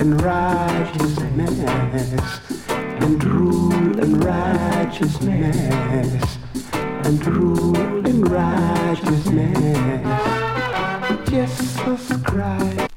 in righteousness and rule in righteousness and rule in righteousness. Jesus Christ.